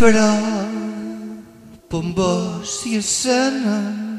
Però bombós i escena